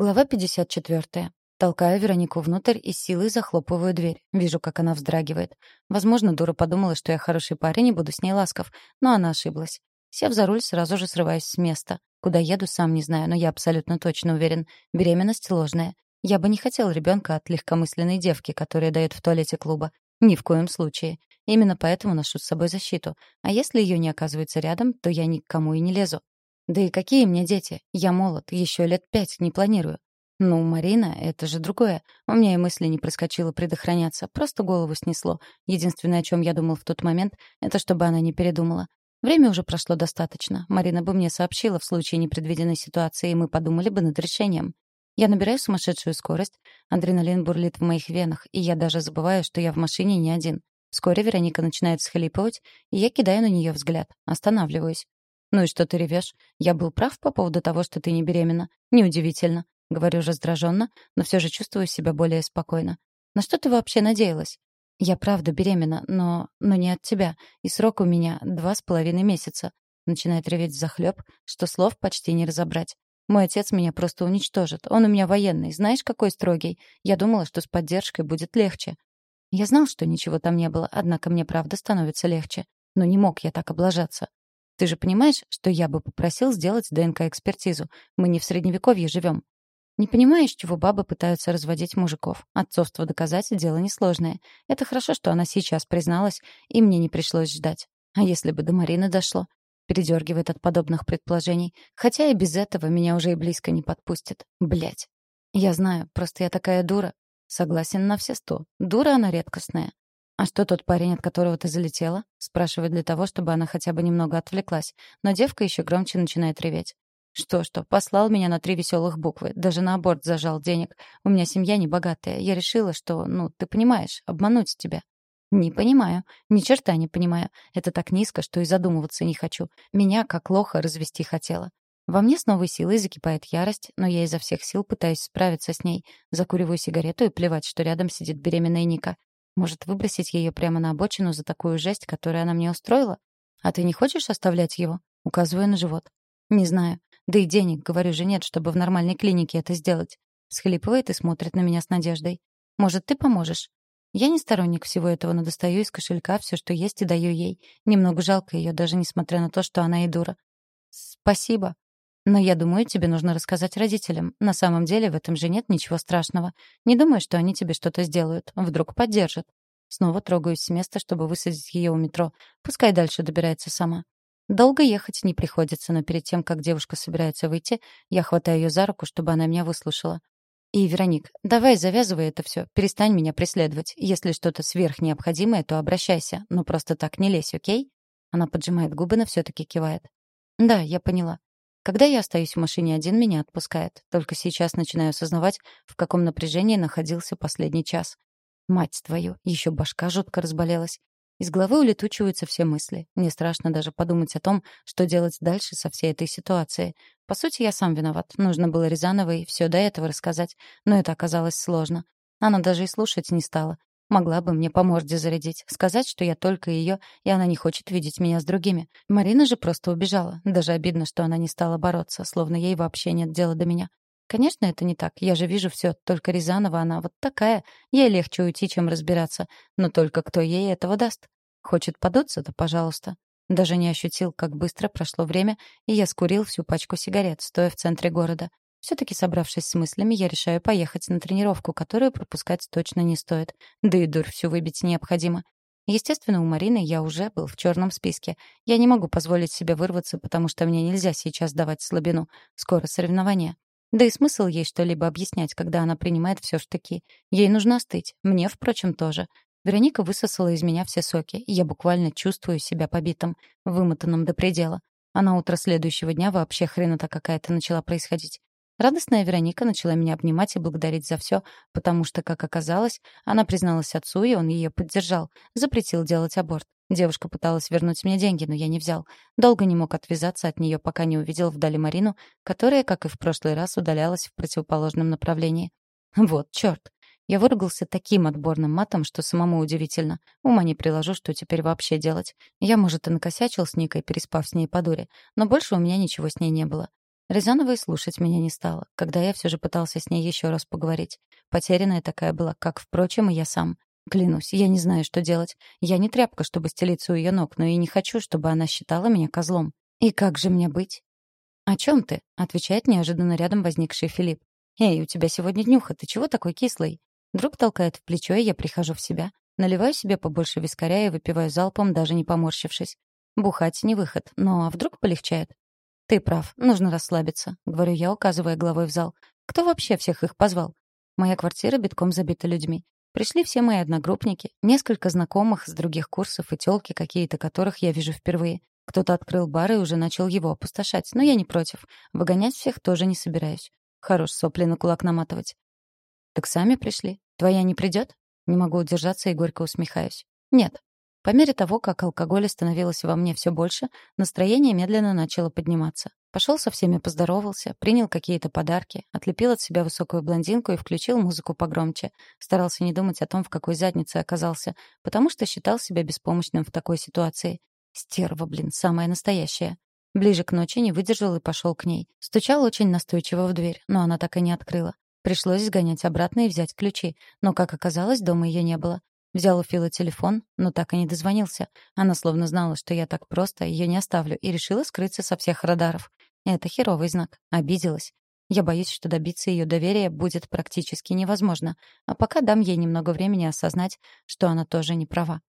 Глава 54. Толкаю Веронику внутрь и силой захлопываю дверь. Вижу, как она вздрагивает. Возможно, дура подумала, что я хороший парень и буду с ней ласков, но она ошиблась. Сев за руль, сразу же срываюсь с места. Куда еду, сам не знаю, но я абсолютно точно уверен. Беременность ложная. Я бы не хотел ребенка от легкомысленной девки, которая дает в туалете клуба. Ни в коем случае. Именно поэтому ношу с собой защиту. А если ее не оказывается рядом, то я ни к кому и не лезу. Да и какие мне дети? Я молод, еще лет пять не планирую. Ну, Марина, это же другое. У меня и мысли не проскочило предохраняться, просто голову снесло. Единственное, о чем я думал в тот момент, это чтобы она не передумала. Время уже прошло достаточно. Марина бы мне сообщила в случае непредвиденной ситуации, и мы подумали бы над решением. Я набираю сумасшедшую скорость, адреналин бурлит в моих венах, и я даже забываю, что я в машине не один. Вскоре Вероника начинает схлипывать, и я кидаю на нее взгляд. Останавливаюсь. «Ну и что ты ревешь? Я был прав по поводу того, что ты не беременна. Неудивительно». Говорю раздраженно, но все же чувствую себя более спокойно. «На что ты вообще надеялась?» «Я правда беременна, но... но не от тебя. И срок у меня два с половиной месяца». Начинает реветь захлеб, что слов почти не разобрать. «Мой отец меня просто уничтожит. Он у меня военный. Знаешь, какой строгий? Я думала, что с поддержкой будет легче». Я знал, что ничего там не было, однако мне правда становится легче. Но не мог я так облажаться. Ты же понимаешь, что я бы попросил сделать ДНК-экспертизу? Мы не в Средневековье живем. Не понимаешь, чего бабы пытаются разводить мужиков. Отцовство доказать — дело несложное. Это хорошо, что она сейчас призналась, и мне не пришлось ждать. А если бы до Марины дошло? Передергивает от подобных предположений. Хотя и без этого меня уже и близко не подпустит. Блять. Я знаю, просто я такая дура. Согласен на все сто. Дура она редкостная. «А что тот парень, от которого ты залетела?» Спрашивает для того, чтобы она хотя бы немного отвлеклась. Но девка еще громче начинает реветь. Что-что, послал меня на три веселых буквы. Даже на аборт зажал денег. У меня семья небогатая. Я решила, что, ну, ты понимаешь, обмануть тебя. Не понимаю. Ни черта не понимаю. Это так низко, что и задумываться не хочу. Меня, как лоха, развести хотела. Во мне с новой силой закипает ярость, но я изо всех сил пытаюсь справиться с ней. Закуриваю сигарету и плевать, что рядом сидит беременная Ника. Может, выбросить ее прямо на обочину за такую жесть, которую она мне устроила? А ты не хочешь оставлять его? Указываю на живот. Не знаю. Да и денег, говорю же, нет, чтобы в нормальной клинике это сделать. Схлипывает и смотрит на меня с надеждой. Может, ты поможешь? Я не сторонник всего этого, но достаю из кошелька все, что есть, и даю ей. Немного жалко ее, даже несмотря на то, что она и дура. Спасибо. Но я думаю, тебе нужно рассказать родителям. На самом деле в этом же нет ничего страшного. Не думай, что они тебе что-то сделают. Вдруг поддержат. Снова трогаюсь с места, чтобы высадить ее у метро. Пускай дальше добирается сама. Долго ехать не приходится, но перед тем, как девушка собирается выйти, я хватаю ее за руку, чтобы она меня выслушала. «И, Вероник, давай завязывай это все, перестань меня преследовать. Если что-то сверхнеобходимое, то обращайся, но просто так не лезь, окей?» Она поджимает губы, но все-таки кивает. «Да, я поняла. Когда я остаюсь в машине один, меня отпускает. Только сейчас начинаю осознавать, в каком напряжении находился последний час. Мать твою, еще башка жутко разболелась. Из головы улетучиваются все мысли. Мне страшно даже подумать о том, что делать дальше со всей этой ситуацией. По сути, я сам виноват. Нужно было Рязановой все до этого рассказать, но это оказалось сложно. Она даже и слушать не стала. Могла бы мне по морде зарядить, сказать, что я только ее, и она не хочет видеть меня с другими. Марина же просто убежала. Даже обидно, что она не стала бороться, словно ей вообще нет дела до меня. Конечно, это не так. Я же вижу все. Только Рязанова она вот такая. Ей легче уйти, чем разбираться. Но только кто ей этого даст? Хочет подуться, то пожалуйста. Даже не ощутил, как быстро прошло время, и я скурил всю пачку сигарет, стоя в центре города. Все-таки, собравшись с мыслями, я решаю поехать на тренировку, которую пропускать точно не стоит. Да и дурь всю выбить необходимо. Естественно, у Марины я уже был в черном списке. Я не могу позволить себе вырваться, потому что мне нельзя сейчас давать слабину. Скоро соревнования. Да и смысл ей что-либо объяснять, когда она принимает все штыки. Ей нужно остыть. Мне, впрочем, тоже. Вероника высосала из меня все соки, я буквально чувствую себя побитым, вымотанным до предела. А на утро следующего дня вообще хренота какая-то начала происходить. Радостная Вероника начала меня обнимать и благодарить за все, потому что, как оказалось, она призналась отцу, и он ее поддержал, запретил делать аборт. Девушка пыталась вернуть мне деньги, но я не взял. Долго не мог отвязаться от нее, пока не увидел вдали Марину, которая, как и в прошлый раз, удалялась в противоположном направлении. Вот черт. Я выругался таким отборным матом, что самому удивительно. Ума не приложу, что теперь вообще делать. Я, может, и накосячил с Никой, переспав с ней по дуре, но больше у меня ничего с ней не было. Рязанова и слушать меня не стала, когда я все же пытался с ней еще раз поговорить. Потерянная такая была, как, впрочем, и я сам. Клянусь, я не знаю, что делать. Я не тряпка, чтобы стелиться у ее ног, но и не хочу, чтобы она считала меня козлом. И как же мне быть? «О чем ты?» — отвечает неожиданно рядом возникший Филипп. «Эй, у тебя сегодня днюха, ты чего такой кислый?» Друг толкает в плечо, и я прихожу в себя. Наливаю себе побольше вискаря и выпиваю залпом, даже не поморщившись. Бухать не выход, но а вдруг полегчает? «Ты прав, нужно расслабиться», — говорю я, указывая головой в зал. «Кто вообще всех их позвал?» Моя квартира битком забита людьми. Пришли все мои одногруппники, несколько знакомых с других курсов и тёлки какие-то, которых я вижу впервые. Кто-то открыл бар и уже начал его опустошать, но я не против. Выгонять всех тоже не собираюсь. Хорош сопли на кулак наматывать. «Так сами пришли. Твоя не придет? Не могу удержаться и горько усмехаюсь. «Нет». По мере того, как алкоголя становилось во мне все больше, настроение медленно начало подниматься. Пошел со всеми поздоровался, принял какие-то подарки, отлепил от себя высокую блондинку и включил музыку погромче. Старался не думать о том, в какой заднице оказался, потому что считал себя беспомощным в такой ситуации. Стерва, блин, самая настоящая. Ближе к ночи не выдержал и пошел к ней. Стучал очень настойчиво в дверь, но она так и не открыла. Пришлось сгонять обратно и взять ключи, но, как оказалось, дома ее не было. Взял у Фила телефон, но так и не дозвонился. Она словно знала, что я так просто ее не оставлю, и решила скрыться со всех радаров. Это херовый знак. Обиделась. Я боюсь, что добиться ее доверия будет практически невозможно. А пока дам ей немного времени осознать, что она тоже не права.